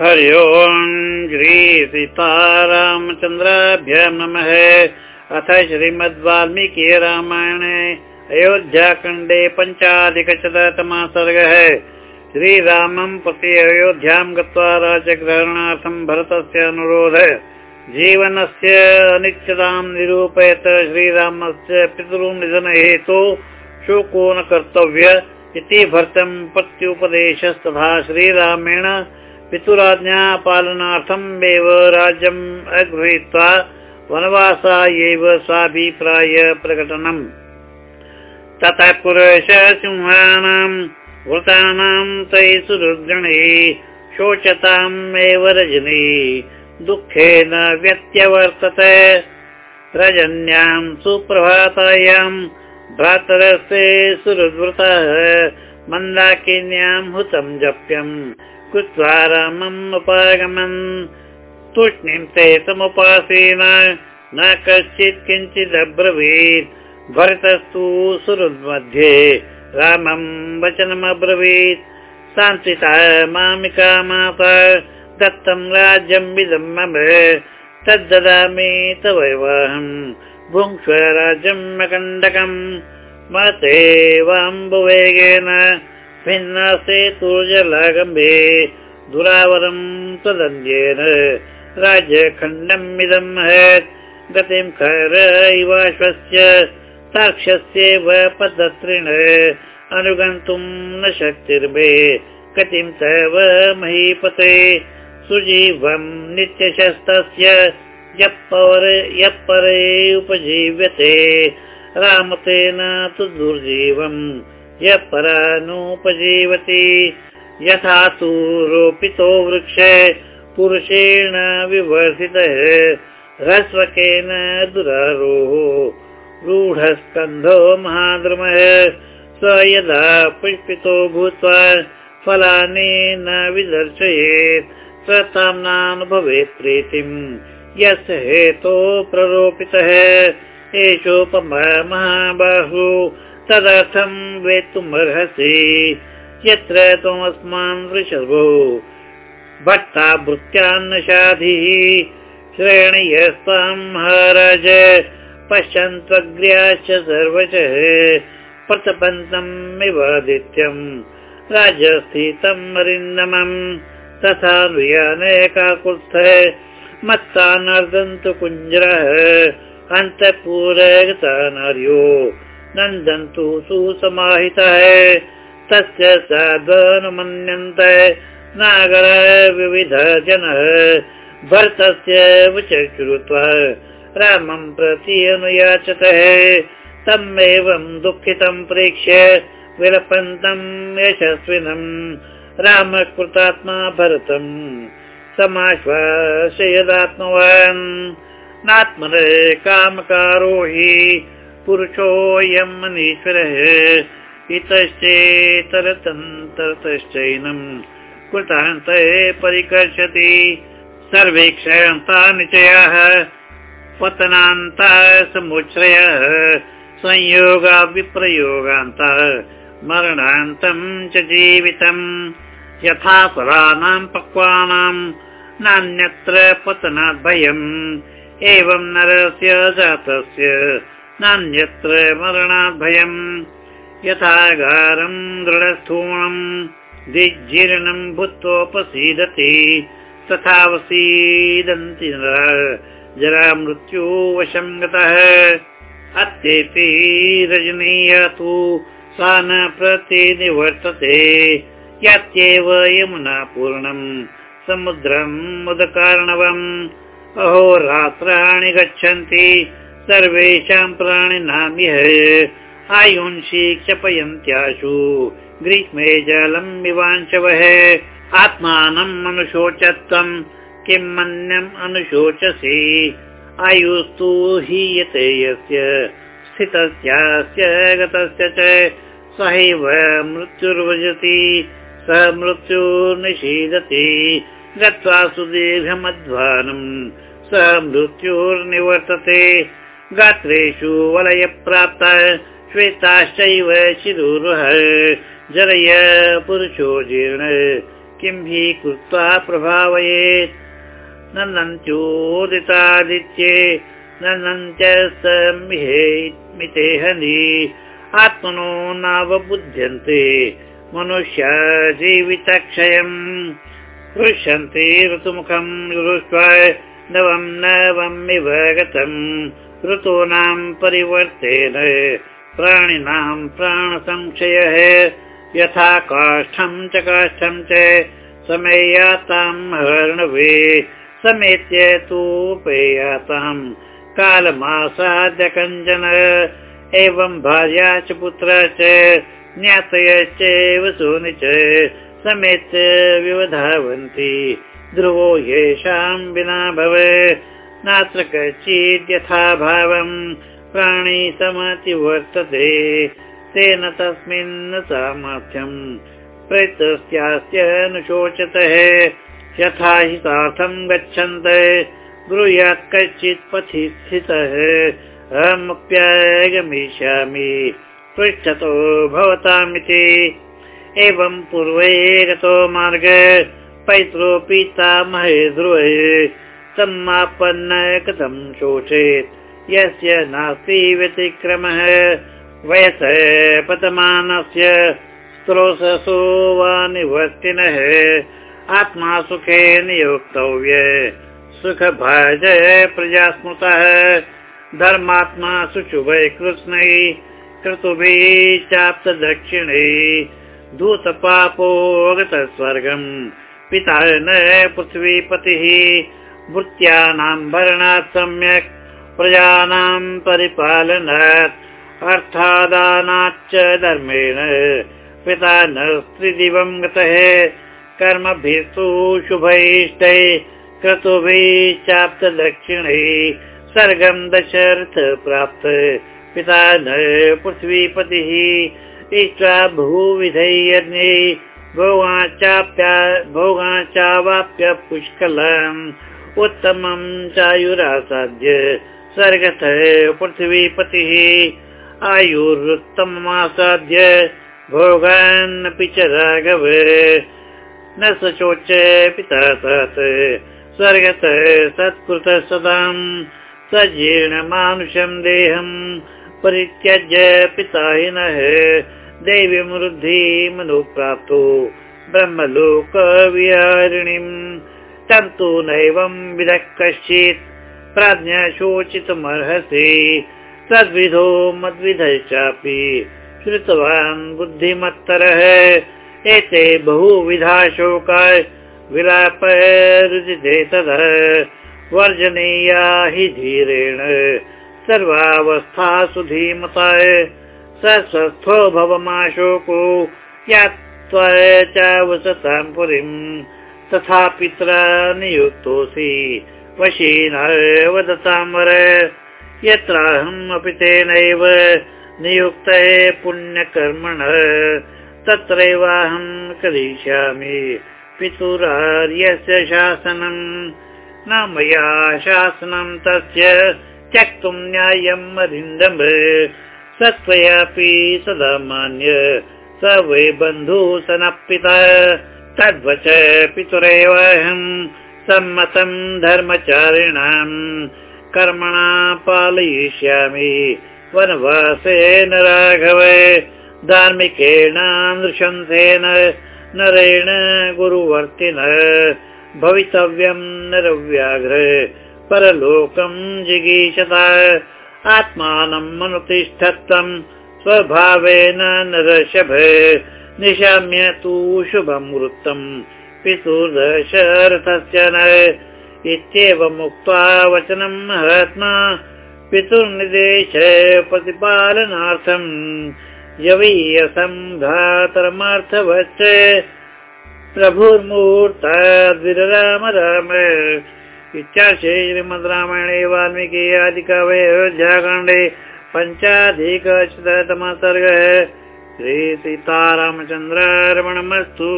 हरि ओम् श्री सीतारामचन्द्राभ्य नमः। अथ श्रीमद्वाल्मीकि रामायणे अयोध्याखण्डे पञ्चाधिकशततमः सर्गः श्रीरामम् प्रति अयोध्यां गत्वा राजग्रहणार्थं भरतस्य अनुरोध। जीवनस्य अनिच्छतां निरूपयत श्रीरामस्य पितृनिधन हेतु शोको न कर्तव्य इति भर्तम् प्रत्युपदेशस्तथा श्रीरामेण पितुराज्ञापालनार्थम् एव राज्यम् अगृहीत्वा वनवासायैव स्वाभिप्राय प्रकटनम्। ततः पुरुष सिंहानाम् वृतानाम् तैः सुरुद्गणे शोचताम् एव रजनी। दुःखेन व्यत्यवर्तते। रजन्याम् सुप्रभातायाम् भ्रातरस्ते सुहृद्वृतः मन्दाकिन्याम् हुतम् जप्यम् कृत्वा रामम् उपागमन्। तूष्णीं ते समुपासीन। न कश्चित् किञ्चिदब्रवीत् भरतस्तु सुहृद्मध्ये। रामम् वचनमब्रवीत्। शान्तिता मामिका माता। दत्तम् राज्यम् मम। तद्ददामि तव भुङ्क्ष्व राज्यम् अकण्डकम् मते वाम्बुवेगेन भिन्ना सेतुर्जलागम्भे दुरावरम् तदन्येन राज्यखण्डम् इदम् महत् गतिम् खर इवाश्वस्य साक्ष्यस्येव पद्धत्रिण। अनुगन्तुम् न शक्तिर्मे। गतिम् तव महीपते। सुजीवम् नित्यशस्तस्य रामतेन तु दुर्जीवम् यः परानुपजीवति। यथा तु रोपितो वृक्ष पुरुषेण विवर्धितः ह्रस्वकेन दुरारोहो रूढस्कन्धो महाद्रमः स यदा पुष्पितो भूत्वा फलानि न विदर्शयेत् स ताम्नानुभवेत् प्रीतिम् यस्य हेतो प्ररोपितः एषोपमः महाबाहु तदर्थम् वेत्तुमर्हसि यत्र त्वमस्मान् वृषभो। भट्टा श्रेणीयस्ताम् महाराज पश्यन्त्वग्र्याश्च सर्वशः। प्रतपन्तम् इवादित्यम् राजस्थितम् अरिन्दमम् तथा नुयानयकाकुत्थ मत्तानर्दन्तु कुञ्जरः अन्तःपूरगता नार्यो नन्दन्तु सुसमाहितः। तस्य साधनुमन्यन्त नागर विविध जनः। भरतस्य श्रुत्वा रामम् प्रति अनुयाचतः। तम् एवम् दुःखितम् प्रेक्ष्य विलपन्तम् यशस्विनम् रामकृतात्मा भरतम् समाश्वासयदात्मवान्। नात्मन कामकारो हि पुरुषोऽयम् मनीश्वरः। इतश्चेतरतन्तरतश्चैनम् कृतान्त परिकर्षति। सर्वे क्षयन्ता निचयाः पतनान्ता समुच्छ्रयः संयोगा विप्रयोगान्तः मरणान्तम् च जीवितम्। यथा फलानाम् पक्वानाम् नान्यत्र पतनाद्भयम्। एवम् नरस्य जातस्य नान्यत्र मरणाद्भयम् यथागारम् दृढस्थूणम् दिग्जीर्णम् भूत्वोपसीदति तथावसीदन्ति जरा मृत्यु वशम् गतः। अत्येति रजनीय तु सा न प्रतिनिवर्तते यत्येव यमुना पूर्णम् समुद्रम् मुदकार्णवम् अहोरात्राणि गच्छन्ति सर्वेषाम् प्राणिनामिह आयुंषि क्षपयन्त्याशु। ग्रीष्मे जलम् विवाञ्चवः आत्मानम् अनुशोचत्वम् किम् मन्यम् अनुशोचसि। आयुस्तु हीयते यस्य स्थितस्यास्य गतस्य च। सहैव मृत्युर्वजति स मृत्युर्निषीदति। गत्वा सुदीर्घमध्वानम् स मृत्युर्निवर्तते गात्रेषु वलयप्राप्त श्वेताश्चैव शिरुरुह जलय पुरुषो जीर्ण। किं हि कृत्वा प्रभावयेत्? नन्त्योदितादित्ये नन्त्यमिते हनि। आत्मनो नावबुध्यन्ते मनुष्य जीवितक्षयम् पृश्यन्ति ऋतुमुखम् दृष्ट्वा नवम् नवमिव गतम् ऋतूनां परिवर्तेन प्राणिनां प्राणसंशयः यथा काष्ठं च काष्ठं च समेयातां हर्णवे समेत्य तु पेयाताम् कालमासाद्य कञ्चन एवं भार्या च पुत्र च ज्ञातयश्चैव सोनि च समेत्य विवधावन्ति ध्रुवो येषां विना भव नात्र कश्चिद्यथा भावम् प्राणी समतिवर्तते तेन तस्मिन् सामर्थ्यम् प्रैतस्यास्य न शोचतः यथा हितार्थम् गच्छन्त ब्रूयात् कश्चित् पथि स्थितः अहमप्यगमिष्यामि पृच्छतो भवतामिति। एवं पूर्वे गतो मार्ग पैत्रो पिता महे ध्रुवे शोचेत्। यस्य नास्ति व्यतिक्रमः वयस पतमानस्य स्त्रोससो वा निवर्तिनः आत्मा सुखे नियोक्तव्य सुखभाज प्रजा स्मृतः धर्मात्मा शुचुभै कृष्णै क्रतुभिः चाप्त दक्षिणै दूतपापो स्वर्गम् पिता न पृथ्वीपतिः भृत्यानां भरणात् सम्यक् प्रजानां परिपालनात् अर्थादानाच्च धर्मेण पिता न त्रिदिवं गतः कर्मभिस्तु शुभैष्टै दक्षिणैः सर्गं दशर्थ प्राप्त पिता न पृथ्वीपतिः इष्ट्वा भूविधैर्ये भोगाचाप्या भोगाचावाप्य पुष्कलम् उत्तमं चायुरासाद्य सर्गतः पृथ्वीपतिः आयुरुत्तममासाद्य भोगान्नपि च राघव। न सचोच पिता सत् स्वर्गतः सत्कृत सदाम् सजीर्णमानुषम् देहम् परित्यज्य पिता हिनः देवीमृद्धिमनुप्राप्तो ब्रह्मलोकविहारिणीम् तन्तु नैवं विदः कश्चित्। प्राज्ञ शोचितुमर्हसि। तद्विधो मद्विधश्चापि श्रुतवान् बुद्धिमत्तरः। एते बहुविधा शोकाय विलाप रुचिते तदा। वर्जनीया हि धीरेण। सर्वावस्थासु धीमताय स स्वस्थो भवमाशोको। यात्वा चावसतां पुरीम् तथा पित्रा नियुक्तोऽसि। वशीन वदतामर यत्राहम् अपि तेनैव नियुक्तः पुण्यकर्मण। तत्रैवाहम् करिष्यामि पितुरार्यस्य शासनम्। न मया शासनम् तस्य त्यक्तुम् न्यायम् अरिन्दम्। स त्वयापि सदा मान्य स वै बन्धु सनपिता तद्वच पितुरेवाहम् सम्मतम् धर्मचारिणाम् कर्मणा पालयिष्यामि। वनवासेन राघव धार्मिकेण नृशंसेन नरेण गुरुवर्तिन। भवितव्यम् नरव्याघ्र परलोकम् जिगीषता। आत्मानम् अनुतिष्ठत्वम् स्वभावेन नरषभ निशाम्य तु शुभम् वृत्तम् पितुर्दशरथस्य न इत्येवमुक्त्वा वचनम् महात्मा पितुर्निदेश प्रतिपालनार्थम् यवीयसम् धातरमार्थवच्च प्रभुर्मूर्ताद्विरराम राम इत्याशे श्रीमद् रामायणे वाल्मीकि आदिकवे अयोध्याकाण्डे पञ्चाधिकशततमः सर्गः श्रीसीतारामचन्द्रार्पणमस्तु